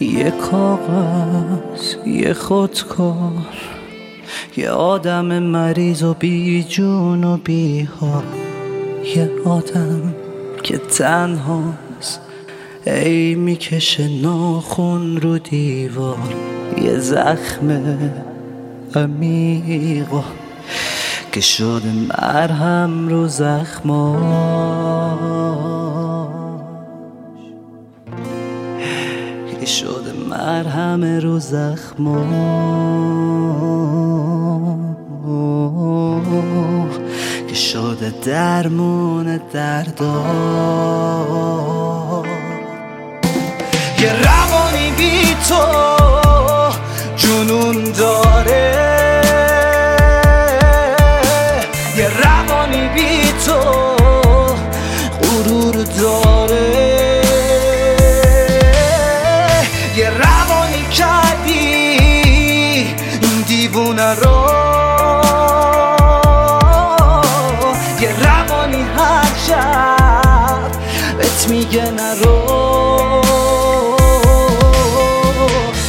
یه کاغذ یه خودکار یه آدم مریض و بی جون و بی حال. یه آدم که تنهاست ای می‌کشه ناخون رو دیوار. یه زخم عمیقا که شده مرهم رو زخماش که شده مرهم رو زخماش که شده درمون دردا یه روانی بی تو جنون داره. یه روانی بی تو غرور داره. روانی هر شب؟ بهت میگه نرو.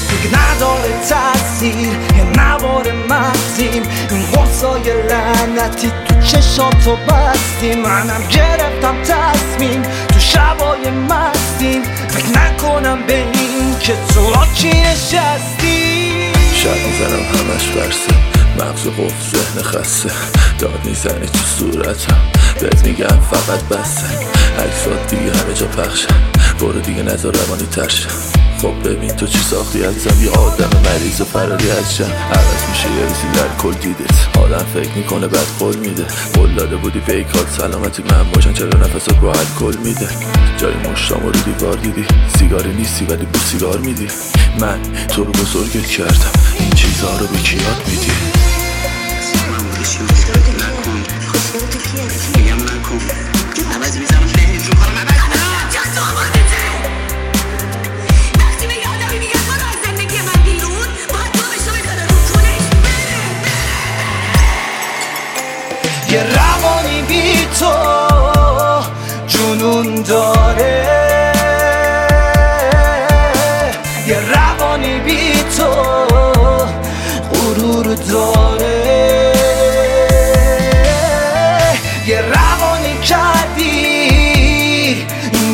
دیگه نداره تاثیر یه نوار مغزیم این غصای لعنتی تو چشاتو بستیم. منم گرفتم تصمیم تو شبای مستیم. فکر نکنم به این که تو کی نشستی؟ شب می‌زنم همش برسه مغز و ذهن خسته. داد می‌زنی تو صورتم. بهت میگم فقط بسته عکسات دیگه همه جا پخشه برو دیگه نظر روانی ترشه خب ببین تو چی ساختی ازم یه آدم مریض و فراری از جمع عوض میشه یه روزی در کل دیدت. آدم فکر می‌کنه بعد قول میده. قول داده بودی بیکار سلامتی من باشن. چرا نفست رو کل میده؟ جای مشتام رو دیوار دیدی. سیگاری نیستی ولی بو سیگار میدی. من تو رو بزرگت کردم. این چیزها رو به کیات میدی؟ یه روانی بی تو جنون داره. یه روانی بی تو غرور داره. یه روانی کردی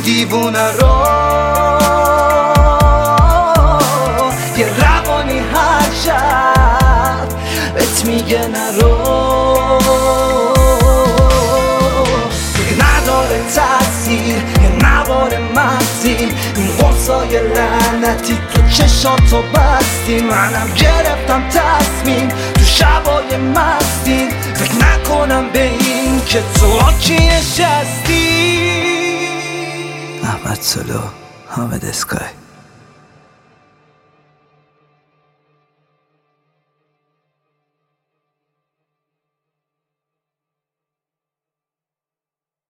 دیوونه رو یه روانی هر شب بهت میگه نرو. لعنتی تو چشاتو بستی منم گرفتم تصمیم. تو شبای مستیم. فکر نکنم به این که تو کی نشستی. احمد سلو حامد اسکای.